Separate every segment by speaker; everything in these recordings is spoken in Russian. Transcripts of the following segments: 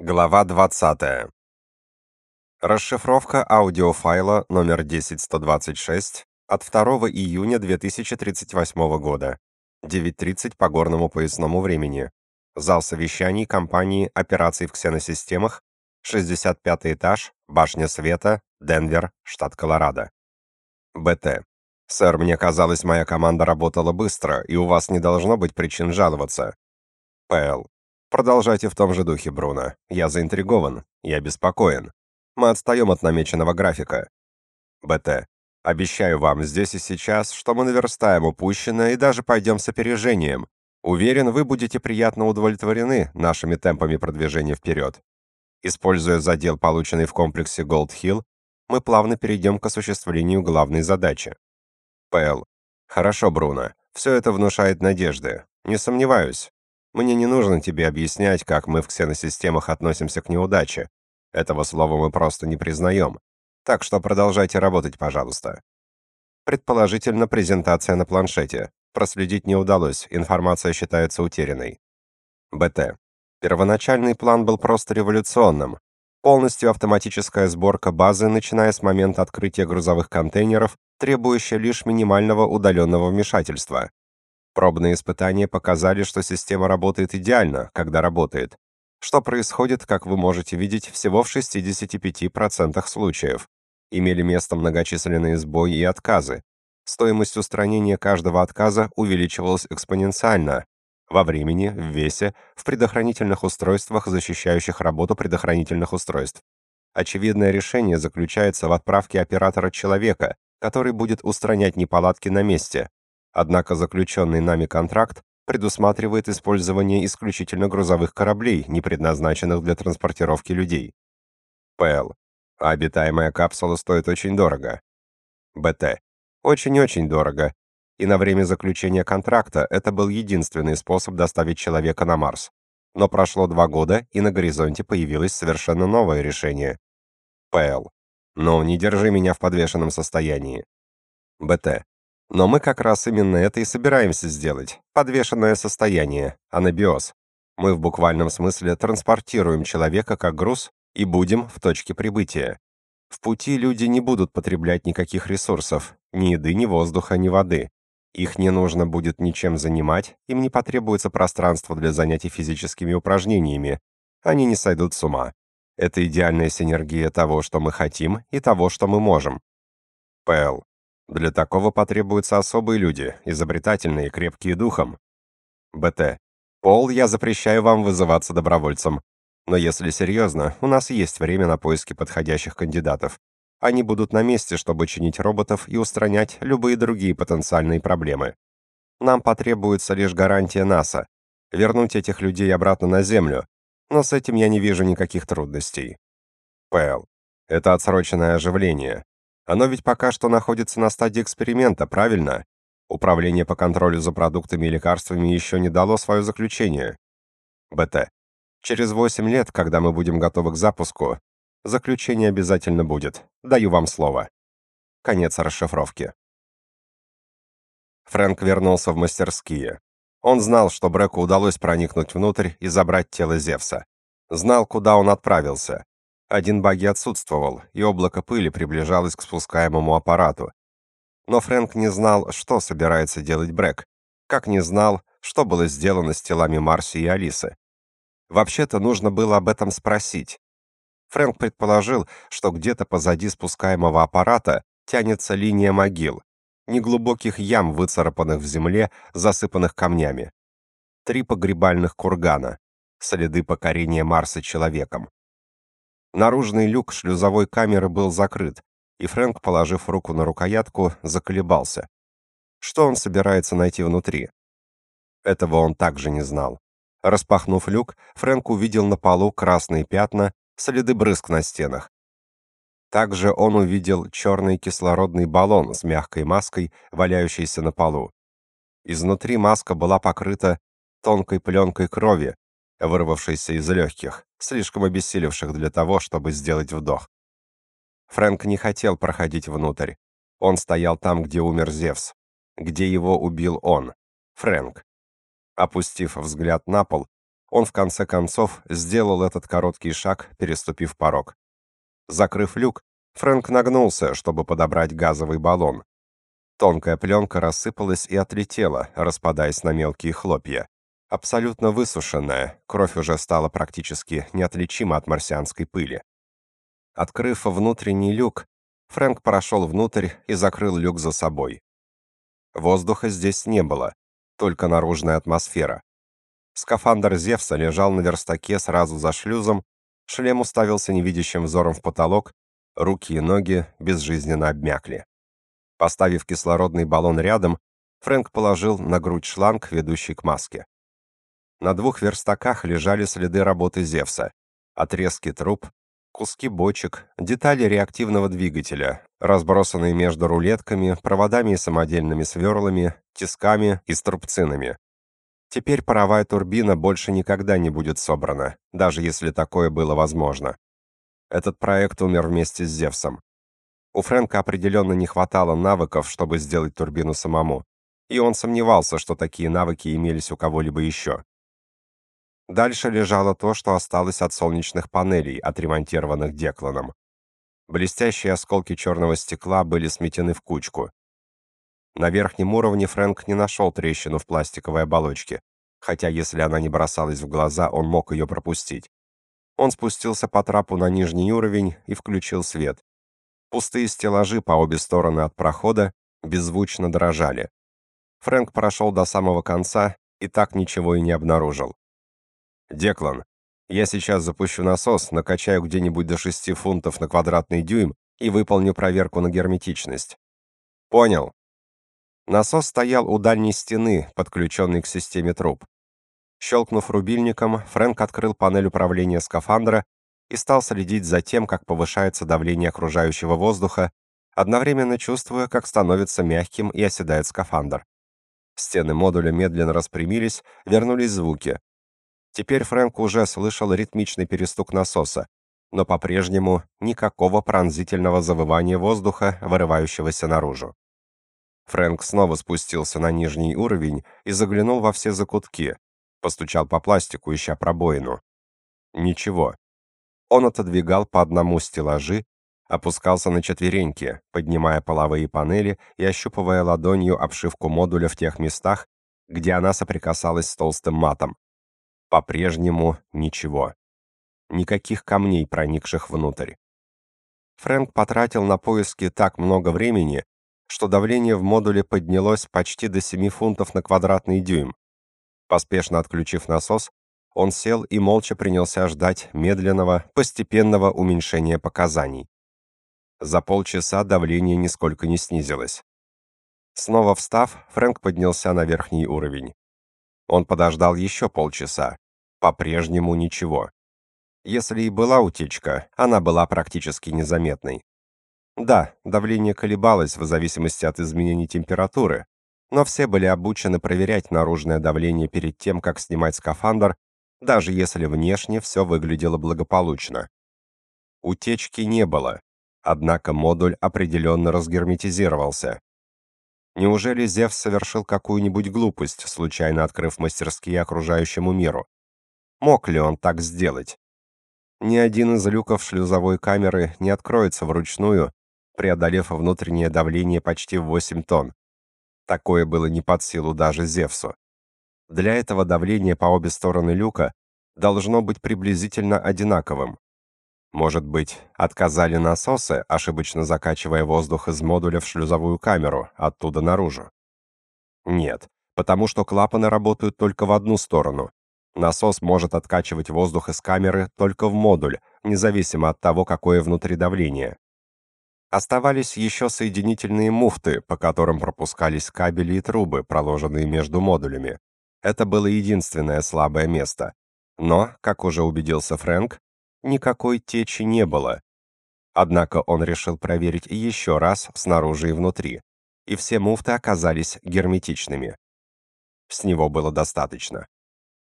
Speaker 1: Глава 20. Расшифровка аудиофайла номер 10126 от 2 июня 2038 года. 9.30 по горному поясному времени. Зал совещаний компании операций в ксеносистемах, 65 этаж, башня света, Денвер, штат Колорадо. БТ. Сэр, мне казалось, моя команда работала быстро, и у вас не должно быть причин жаловаться. ПЛ. Продолжайте в том же духе, Бруно. Я заинтригован, я беспокоен. Мы отстаем от намеченного графика. БТ. Обещаю вам здесь и сейчас, что мы наверстаем упущенное и даже пойдем с опережением. Уверен, вы будете приятно удовлетворены нашими темпами продвижения вперед. Используя задел, полученный в комплексе Gold Hill, мы плавно перейдем к осуществлению главной задачи. ПЛ. Хорошо, Бруно. Все это внушает надежды. Не сомневаюсь, мне не нужно тебе объяснять, как мы в ксеносистемах относимся к неудаче. Этого слова мы просто не признаем. Так что продолжайте работать, пожалуйста. Предположительно, презентация на планшете. Проследить не удалось, информация считается утерянной. БТ. Первоначальный план был просто революционным. Полностью автоматическая сборка базы, начиная с момента открытия грузовых контейнеров, требующая лишь минимального удаленного вмешательства. Пробные испытания показали, что система работает идеально, когда работает. Что происходит, как вы можете видеть, всего в 65% случаев. Имели место многочисленные сбои и отказы. Стоимость устранения каждого отказа увеличивалась экспоненциально во времени, в весе, в предохранительных устройствах, защищающих работу предохранительных устройств. Очевидное решение заключается в отправке оператора человека, который будет устранять неполадки на месте, Однако заключенный нами контракт предусматривает использование исключительно грузовых кораблей, не предназначенных для транспортировки людей. ПЛ. Обитаемая капсула стоит очень дорого. БТ. Очень-очень дорого. И на время заключения контракта это был единственный способ доставить человека на Марс. Но прошло два года, и на горизонте появилось совершенно новое решение. ПЛ. Ну, не держи меня в подвешенном состоянии. БТ. Но мы как раз именно это и собираемся сделать. Подвешенное состояние, анабиоз. Мы в буквальном смысле транспортируем человека как груз и будем в точке прибытия. В пути люди не будут потреблять никаких ресурсов, ни еды, ни воздуха, ни воды. Их не нужно будет ничем занимать, им не потребуется пространство для занятий физическими упражнениями. Они не сойдут с ума. Это идеальная синергия того, что мы хотим, и того, что мы можем. Пэл. Для такого потребуются особые люди, изобретательные, крепкие духом. БТ. Пол, я запрещаю вам вызываться добровольцем. Но если серьезно, у нас есть время на поиски подходящих кандидатов. Они будут на месте, чтобы чинить роботов и устранять любые другие потенциальные проблемы. Нам потребуется лишь гарантия НАСА вернуть этих людей обратно на Землю, но с этим я не вижу никаких трудностей. ПЛ. Это отсроченное оживление. Оно ведь пока что находится на стадии эксперимента, правильно? Управление по контролю за продуктами и лекарствами еще не дало свое заключение. БТ. Через 8 лет, когда мы будем готовы к запуску, заключение обязательно будет. Даю вам слово. Конец расшифровки. Фрэнк вернулся в мастерские. Он знал, что Бреку удалось проникнуть внутрь и забрать тело Зевса. Знал, куда он отправился. Один багги отсутствовал, и облако пыли приближалось к спускаемому аппарату. Но Фрэнк не знал, что собирается делать Брэк, как не знал, что было сделано с телами Марси и Алисы. Вообще-то нужно было об этом спросить. Фрэнк предположил, что где-то позади спускаемого аппарата тянется линия могил, неглубоких ям, выцарапанных в земле, засыпанных камнями. Три погребальных кургана, следы покорения Марса человеком. Наружный люк шлюзовой камеры был закрыт, и Фрэнк, положив руку на рукоятку, заколебался. Что он собирается найти внутри? Этого он также не знал. Распахнув люк, Фрэнк увидел на полу красные пятна, следы брызг на стенах. Также он увидел черный кислородный баллон с мягкой маской, валяющийся на полу. Изнутри маска была покрыта тонкой пленкой крови, вырвавшейся из легких, слишком обессилевших для того, чтобы сделать вдох. Фрэнк не хотел проходить внутрь. Он стоял там, где умер Зевс, где его убил он, Фрэнк. Опустив взгляд на пол, он в конце концов сделал этот короткий шаг, переступив порог. Закрыв люк, Фрэнк нагнулся, чтобы подобрать газовый баллон. Тонкая пленка рассыпалась и отлетела, распадаясь на мелкие хлопья. Абсолютно высушенная, кровь уже стала практически неотличима от марсианской пыли. Открыв внутренний люк, Фрэнк прошел внутрь и закрыл люк за собой. Воздуха здесь не было, только наружная атмосфера. Скафандр Зевса лежал на верстаке сразу за шлюзом, шлем уставился невидящим взором в потолок, руки и ноги безжизненно обмякли. Поставив кислородный баллон рядом, Фрэнк положил на грудь шланг, ведущий к маске. На двух верстаках лежали следы работы Зевса, отрезки труб, куски бочек, детали реактивного двигателя, разбросанные между рулетками, проводами и самодельными сверлами, тисками и струбцинами. Теперь паровая турбина больше никогда не будет собрана, даже если такое было возможно. Этот проект умер вместе с Зевсом. У Фрэнка определенно не хватало навыков, чтобы сделать турбину самому, и он сомневался, что такие навыки имелись у кого-либо еще. Дальше лежало то, что осталось от солнечных панелей, отремонтированных Декланом. Блестящие осколки черного стекла были сметены в кучку. На верхнем уровне Фрэнк не нашел трещину в пластиковой оболочке, хотя если она не бросалась в глаза, он мог ее пропустить. Он спустился по трапу на нижний уровень и включил свет. Пустые стеллажи по обе стороны от прохода беззвучно дрожали. Фрэнк прошел до самого конца и так ничего и не обнаружил. «Деклан, я сейчас запущу насос, накачаю где-нибудь до 6 фунтов на квадратный дюйм и выполню проверку на герметичность». «Понял», Насос стоял у дальней стены, подключенный к системе труб. Щелкнув рубильником, Фрэнк открыл панель управления скафандра и стал следить за тем, как повышается давление окружающего воздуха, одновременно чувствуя, как становится мягким и оседает скафандр. Стены модуля медленно распрямились, вернулись звуки. Теперь Фрэнк уже слышал ритмичный перестук насоса, но по-прежнему никакого пронзительного завывания воздуха, вырывающегося наружу. Фрэнк снова спустился на нижний уровень и заглянул во все закутки. Постучал по пластику, ища пробоину. Ничего. Он отодвигал по одному стеллажи, опускался на четвереньки, поднимая половые панели и ощупывая ладонью обшивку модуля в тех местах, где она соприкасалась с толстым матом. По-прежнему ничего. Никаких камней, проникших внутрь. Фрэнк потратил на поиски так много времени, что давление в модуле поднялось почти до 7 фунтов на квадратный дюйм. Поспешно отключив насос, он сел и молча принялся ждать медленного, постепенного уменьшения показаний. За полчаса давление нисколько не снизилось. Снова встав, Фрэнк поднялся на верхний уровень. Он подождал еще полчаса. По-прежнему ничего. Если и была утечка, она была практически незаметной. Да, давление колебалось в зависимости от изменений температуры, но все были обучены проверять наружное давление перед тем, как снимать скафандр, даже если внешне все выглядело благополучно. Утечки не было, однако модуль определенно разгерметизировался. Неужели Зевс совершил какую-нибудь глупость, случайно открыв мастерские окружающему миру? Мог ли он так сделать? Ни один из люков шлюзовой камеры не откроется вручную, преодолев внутреннее давление почти в 8 тонн. Такое было не под силу даже Зевсу. Для этого давление по обе стороны люка должно быть приблизительно одинаковым. Может быть, отказали насосы, ошибочно закачивая воздух из модуля в шлюзовую камеру, оттуда наружу? Нет, потому что клапаны работают только в одну сторону. Насос может откачивать воздух из камеры только в модуль, независимо от того, какое внутри давление. Оставались еще соединительные муфты, по которым пропускались кабели и трубы, проложенные между модулями. Это было единственное слабое место. Но, как уже убедился Фрэнк, никакой течи не было. Однако он решил проверить еще раз снаружи и внутри, и все муфты оказались герметичными. С него было достаточно.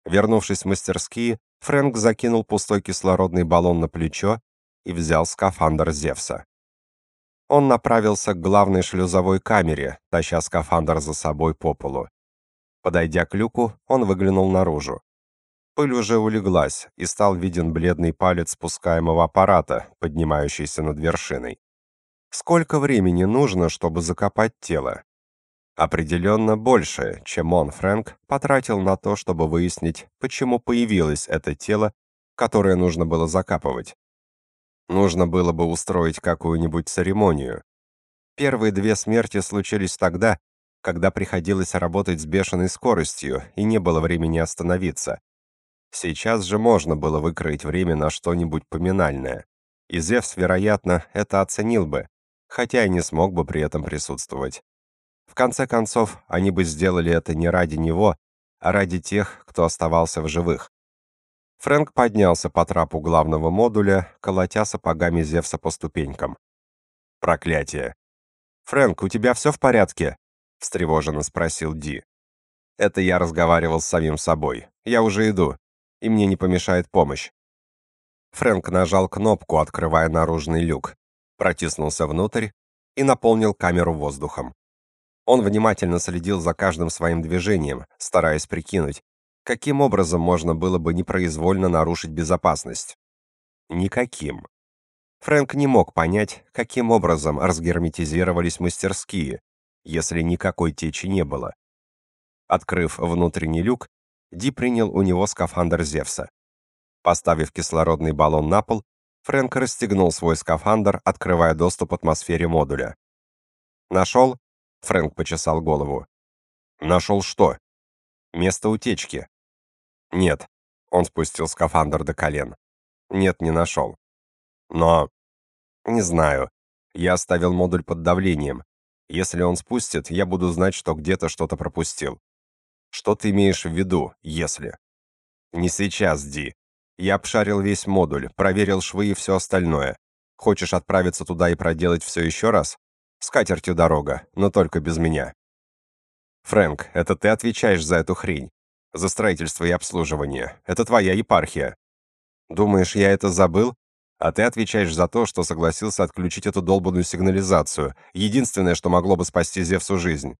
Speaker 1: Вернувшись в мастерские, Фрэнк закинул пустой кислородный баллон на плечо и взял скафандр Зевса. Он направился к главной шлюзовой камере, таща скафандр за собой по полу. Подойдя к люку, он выглянул наружу. Пыль уже улеглась, и стал виден бледный палец спускаемого аппарата, поднимающийся над вершиной. Сколько времени нужно, чтобы закопать тело? Определенно больше, чем он, Фрэнк, потратил на то, чтобы выяснить, почему появилось это тело, которое нужно было закапывать. Нужно было бы устроить какую-нибудь церемонию. Первые две смерти случились тогда, когда приходилось работать с бешеной скоростью и не было времени остановиться. Сейчас же можно было выкроить время на что-нибудь поминальное. И Зевс, вероятно, это оценил бы, хотя и не смог бы при этом присутствовать. В конце концов, они бы сделали это не ради него, а ради тех, кто оставался в живых. Фрэнк поднялся по трапу главного модуля, колотя сапогами Зевса по ступенькам. Проклятие. Фрэнк, у тебя все в порядке? встревоженно спросил Ди. Это я разговаривал с самим собой. Я уже иду, и мне не помешает помощь. Фрэнк нажал кнопку, открывая наружный люк, протиснулся внутрь и наполнил камеру воздухом. Он внимательно следил за каждым своим движением, стараясь прикинуть, каким образом можно было бы непроизвольно нарушить безопасность. Никаким. Фрэнк не мог понять, каким образом разгерметизировались мастерские, если никакой течи не было. Открыв внутренний люк, Ди принял у него скафандр Зевса. Поставив кислородный баллон на пол, Фрэнк расстегнул свой скафандр, открывая доступ атмосфере модуля. «Нашел?» — Фрэнк почесал голову. «Нашел что?» «Место утечки». «Нет». Он спустил скафандр до колен. «Нет, не нашел». «Но...» «Не знаю. Я оставил модуль под давлением. Если он спустит, я буду знать, что где-то что-то пропустил». «Что ты имеешь в виду, если?» «Не сейчас, Ди. Я обшарил весь модуль, проверил швы и все остальное. Хочешь отправиться туда и проделать все еще раз? С катертью дорога, но только без меня. Фрэнк, это ты отвечаешь за эту хрень. За строительство и обслуживание. Это твоя епархия. Думаешь, я это забыл? А ты отвечаешь за то, что согласился отключить эту долбанную сигнализацию. Единственное, что могло бы спасти Зевсу жизнь.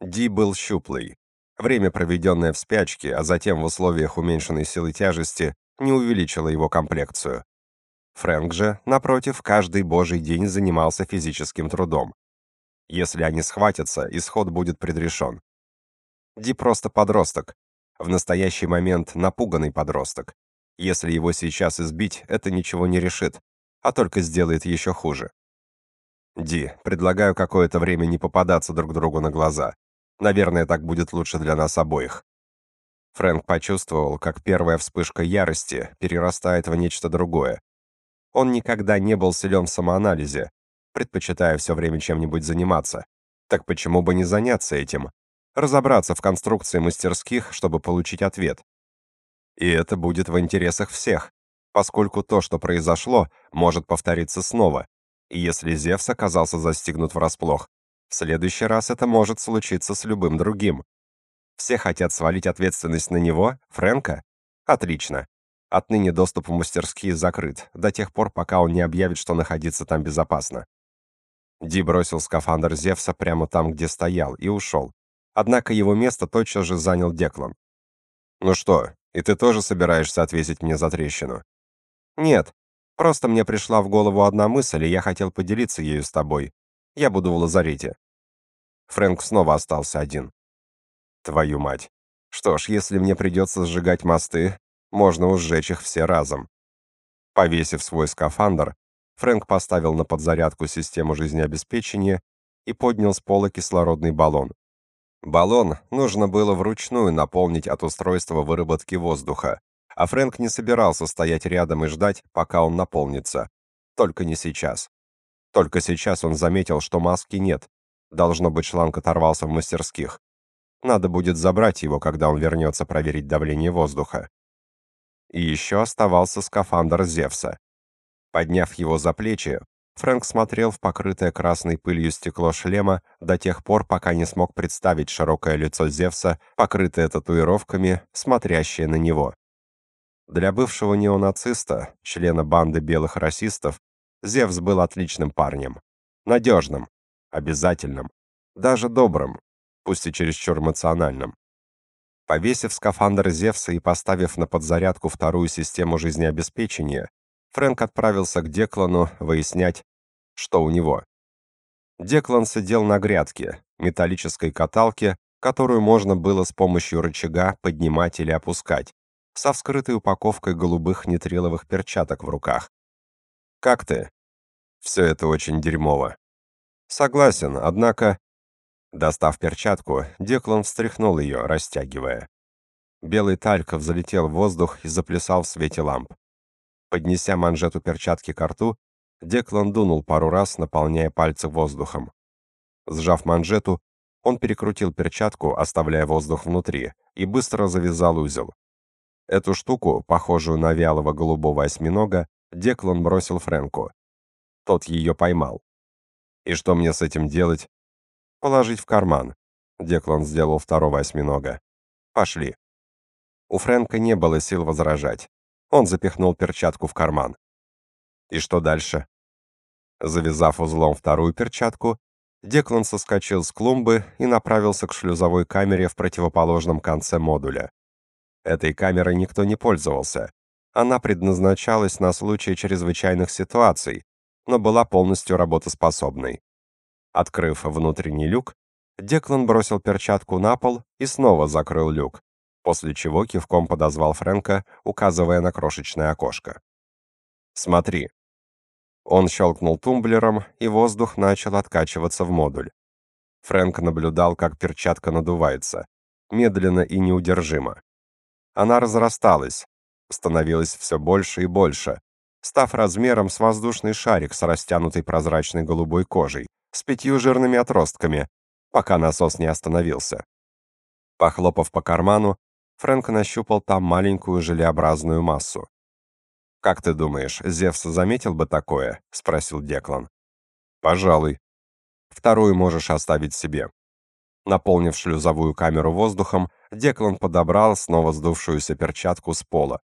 Speaker 1: Ди был щуплый. Время, проведенное в спячке, а затем в условиях уменьшенной силы тяжести, не увеличило его комплекцию. Фрэнк же, напротив, каждый божий день занимался физическим трудом. Если они схватятся, исход будет предрешен. Ди просто подросток. В настоящий момент напуганный подросток. Если его сейчас избить, это ничего не решит, а только сделает еще хуже. Ди, предлагаю какое-то время не попадаться друг другу на глаза. Наверное, так будет лучше для нас обоих. Фрэнк почувствовал, как первая вспышка ярости перерастает в нечто другое. Он никогда не был силен в самоанализе, предпочитая все время чем-нибудь заниматься. Так почему бы не заняться этим? Разобраться в конструкции мастерских, чтобы получить ответ. И это будет в интересах всех, поскольку то, что произошло, может повториться снова. Если Зевс оказался застигнут врасплох, в следующий раз это может случиться с любым другим. Все хотят свалить ответственность на него, Фрэнка? Отлично. Отныне доступ в мастерские закрыт, до тех пор, пока он не объявит, что находиться там безопасно. Ди бросил скафандр Зевса прямо там, где стоял, и ушел. Однако его место тотчас же занял Деклан. «Ну что, и ты тоже собираешься ответить мне за трещину?» «Нет, просто мне пришла в голову одна мысль, и я хотел поделиться ею с тобой. Я буду в лазарете». Фрэнк снова остался один. «Твою мать. Что ж, если мне придется сжигать мосты, можно уж сжечь их все разом. Повесив свой скафандр, Фрэнк поставил на подзарядку систему жизнеобеспечения и поднял с пола кислородный баллон. Баллон нужно было вручную наполнить от устройства выработки воздуха, а Фрэнк не собирался стоять рядом и ждать, пока он наполнится. Только не сейчас. Только сейчас он заметил, что маски нет. Должно быть, шланг оторвался в мастерских. Надо будет забрать его, когда он вернется проверить давление воздуха. И еще оставался скафандр Зевса. Подняв его за плечи, Фрэнк смотрел в покрытое красной пылью стекло шлема до тех пор, пока не смог представить широкое лицо Зевса, покрытое татуировками, смотрящее на него. Для бывшего неонациста, члена банды белых расистов, Зевс был отличным парнем. Надежным, обязательным, даже добрым, пусть и чересчур эмоциональным. Повесив скафандр Зевса и поставив на подзарядку вторую систему жизнеобеспечения, Фрэнк отправился к Деклану выяснять, что у него. Деклан сидел на грядке, металлической каталке, которую можно было с помощью рычага поднимать или опускать, со вскрытой упаковкой голубых нитриловых перчаток в руках. «Как ты?» «Все это очень дерьмово». «Согласен, однако...» Достав перчатку, Деклан встряхнул ее, растягивая. Белый тальк взлетел в воздух и заплясал в свете ламп. Поднеся манжету перчатки к рту, Деклан дунул пару раз, наполняя пальцы воздухом. Сжав манжету, он перекрутил перчатку, оставляя воздух внутри, и быстро завязал узел. Эту штуку, похожую на вялого голубого осьминога, Деклан бросил Фрэнку. Тот ее поймал. «И что мне с этим делать?» «Положить в карман». Деклан сделал второго осьминога. «Пошли». У Фрэнка не было сил возражать. Он запихнул перчатку в карман. И что дальше? Завязав узлом вторую перчатку, Деклан соскочил с клумбы и направился к шлюзовой камере в противоположном конце модуля. Этой камерой никто не пользовался. Она предназначалась на случай чрезвычайных ситуаций, но была полностью работоспособной. Открыв внутренний люк, Деклан бросил перчатку на пол и снова закрыл люк, после чего кивком подозвал Фрэнка, указывая на крошечное окошко. «Смотри». Он щелкнул тумблером, и воздух начал откачиваться в модуль. Фрэнк наблюдал, как перчатка надувается, медленно и неудержимо. Она разрасталась, становилась все больше и больше, став размером с воздушный шарик с растянутой прозрачной голубой кожей, с пятью жирными отростками, пока насос не остановился. Похлопав по карману, Фрэнк нащупал там маленькую желеобразную массу. «Как ты думаешь, Зевс заметил бы такое?» — спросил Деклан. «Пожалуй. Вторую можешь оставить себе». Наполнив шлюзовую камеру воздухом, Деклан подобрал снова сдувшуюся перчатку с пола.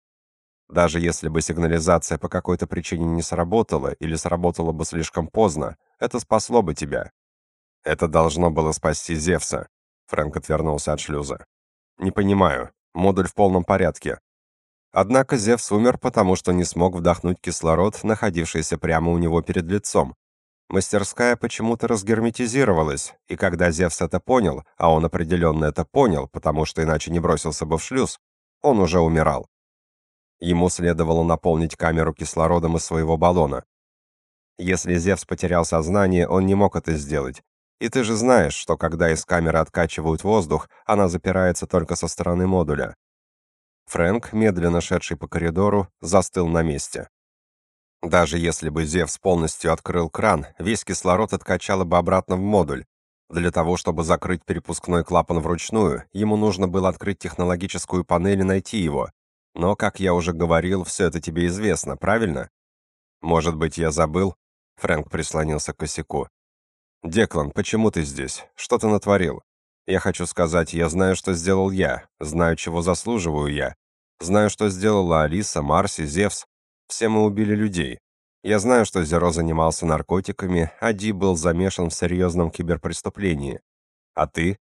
Speaker 1: Даже если бы сигнализация по какой-то причине не сработала или сработала бы слишком поздно, это спасло бы тебя. Это должно было спасти Зевса. Фрэнк отвернулся от шлюза. Не понимаю. Модуль в полном порядке. Однако Зевс умер, потому что не смог вдохнуть кислород, находившийся прямо у него перед лицом. Мастерская почему-то разгерметизировалась, и когда Зевс это понял, а он определенно это понял, потому что иначе не бросился бы в шлюз, он уже умирал. Ему следовало наполнить камеру кислородом из своего баллона. Если Зевс потерял сознание, он не мог это сделать, и ты же знаешь, что когда из камеры откачивают воздух, она запирается только со стороны модуля. Фрэнк, медленно шедший по коридору, застыл на месте. Даже если бы Зевс полностью открыл кран, весь кислород откачало бы обратно в модуль. Для того, чтобы закрыть перепускной клапан вручную, ему нужно было открыть технологическую панель и найти его. Но, как я уже говорил, все это тебе известно, правильно? Может быть, я забыл? Фрэнк прислонился к косяку. «Деклан, почему ты здесь? Что ты натворил? Я хочу сказать, я знаю, что сделал я, знаю, чего заслуживаю я. Знаю, что сделала Алиса, Марси, Зевс. Все мы убили людей. Я знаю, что Зеро занимался наркотиками, а Ди был замешан в серьезном киберпреступлении. А ты?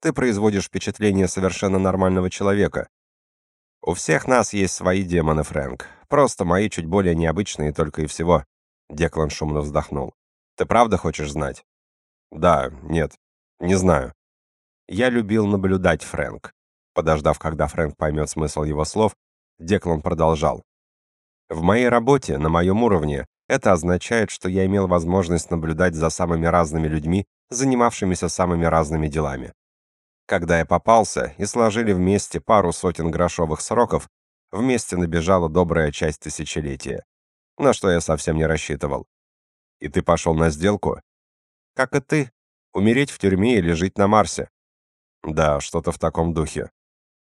Speaker 1: Ты производишь впечатление совершенно нормального человека. У всех нас есть свои демоны, Фрэнк. Просто мои чуть более необычные только и всего. Деклан шумно вздохнул. Ты правда хочешь знать? Да, нет, не знаю. Я любил наблюдать Фрэнк. Подождав, когда Фрэнк поймет смысл его слов, Деклан продолжал. В моей работе, на моем уровне, это означает, что я имел возможность наблюдать за самыми разными людьми, занимавшимися самыми разными делами. Когда я попался и сложили вместе пару сотен грошовых сроков, вместе набежала добрая часть тысячелетия, на что я совсем не рассчитывал. И ты пошел на сделку? Как и ты. Умереть в тюрьме или жить на Марсе. Да, что-то в таком духе.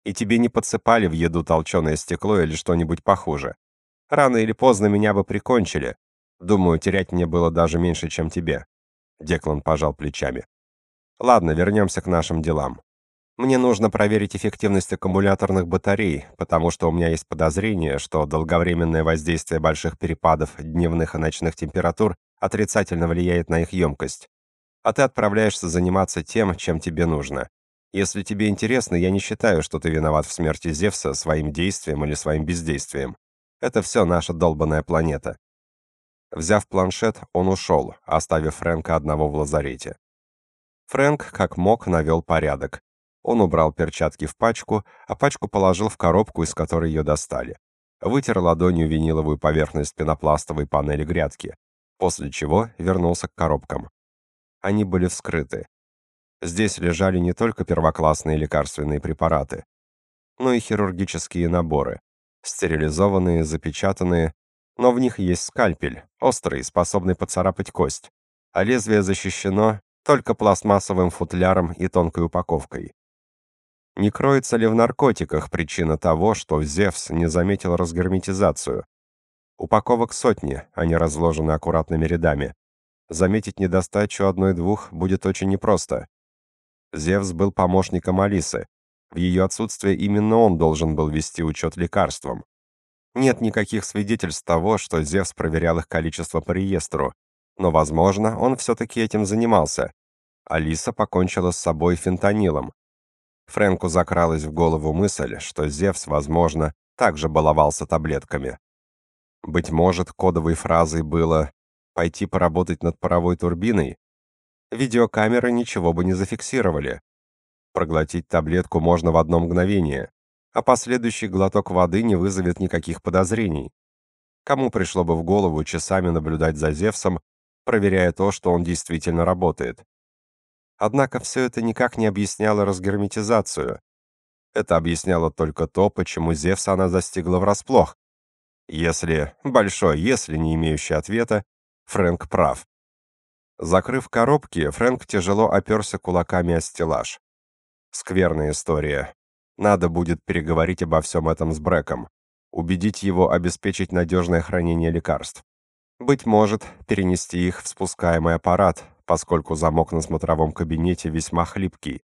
Speaker 1: И тебе не подсыпали в еду толченое стекло или что-нибудь похуже. Рано или поздно меня бы прикончили. Думаю, терять мне было даже меньше, чем тебе. Деклан пожал плечами. Ладно, вернемся к нашим делам. Мне нужно проверить эффективность аккумуляторных батарей, потому что у меня есть подозрение, что долговременное воздействие больших перепадов дневных и ночных температур отрицательно влияет на их емкость. А ты отправляешься заниматься тем, чем тебе нужно. Если тебе интересно, я не считаю, что ты виноват в смерти Зевса своим действием или своим бездействием. Это все наша долбанная планета. Взяв планшет, он ушел, оставив Фрэнка одного в лазарете. Фрэнк, как мог, навел порядок. Он убрал перчатки в пачку, а пачку положил в коробку, из которой ее достали. Вытер ладонью виниловую поверхность пенопластовой панели грядки, после чего вернулся к коробкам. Они были вскрыты. Здесь лежали не только первоклассные лекарственные препараты, но и хирургические наборы, стерилизованные, запечатанные, но в них есть скальпель, острый, способный поцарапать кость, а лезвие защищено только пластмассовым футляром и тонкой упаковкой. Не кроется ли в наркотиках причина того, что Зевс не заметил разгерметизацию? Упаковок сотни, они разложены аккуратными рядами. Заметить недостачу одной-двух будет очень непросто. Зевс был помощником Алисы. В ее отсутствие именно он должен был вести учет лекарствам. Нет никаких свидетельств того, что Зевс проверял их количество по реестру, но, возможно, он все-таки этим занимался. Алиса покончила с собой фентанилом. Фрэнку закралась в голову мысль, что Зевс, возможно, также баловался таблетками. Быть может, кодовой фразой было «пойти поработать над паровой турбиной», видеокамеры ничего бы не зафиксировали. Проглотить таблетку можно в одно мгновение, а последующий глоток воды не вызовет никаких подозрений. Кому пришло бы в голову часами наблюдать за Зевсом, проверяя то, что он действительно работает? Однако все это никак не объясняло разгерметизацию. Это объясняло только то, почему Зевса она застигла врасплох. Если, большой если, не имеющий ответа, Фрэнк прав. Закрыв коробки, Фрэнк тяжело оперся кулаками о стеллаж. Скверная история. Надо будет переговорить обо всем этом с Брэком. Убедить его обеспечить надежное хранение лекарств. Быть может, перенести их в спускаемый аппарат, поскольку замок на смотровом кабинете весьма хлипкий.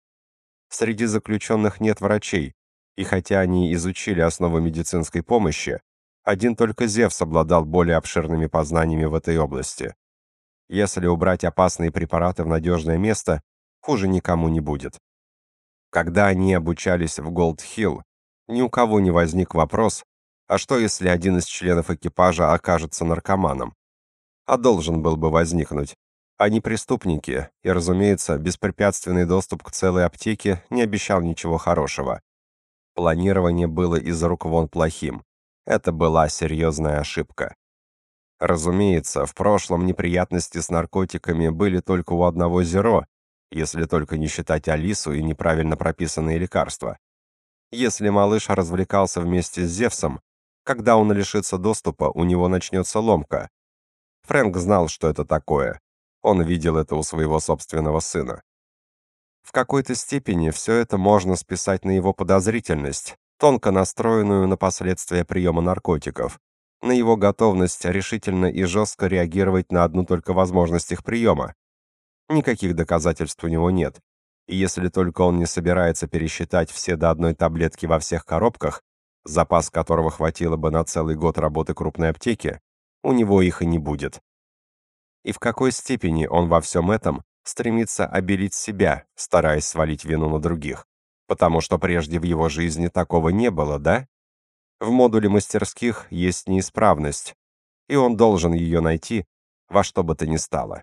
Speaker 1: Среди заключенных нет врачей, и хотя они изучили основы медицинской помощи, один только Зевс обладал более обширными познаниями в этой области. Если убрать опасные препараты в надежное место, хуже никому не будет. Когда они обучались в Голд-Хилл, ни у кого не возник вопрос, а что если один из членов экипажа окажется наркоманом? А должен был бы возникнуть. Они преступники, и, разумеется, беспрепятственный доступ к целой аптеке не обещал ничего хорошего. Планирование было из рук вон плохим. Это была серьезная ошибка. Разумеется, в прошлом неприятности с наркотиками были только у одного Зеро, если только не считать Алису и неправильно прописанные лекарства. Если малыш развлекался вместе с Зевсом, когда он лишится доступа, у него начнется ломка. Фрэнк знал, что это такое. Он видел это у своего собственного сына. В какой-то степени все это можно списать на его подозрительность, тонко настроенную на последствия приема наркотиков, на его готовность решительно и жестко реагировать на одну только возможность их приема. Никаких доказательств у него нет. И если только он не собирается пересчитать все до одной таблетки во всех коробках, запас которого хватило бы на целый год работы крупной аптеки, у него их и не будет. И в какой степени он во всем этом стремится обелить себя, стараясь свалить вину на других? Потому что прежде в его жизни такого не было, да? В модуле мастерских есть неисправность, и он должен ее найти во что бы то ни стало.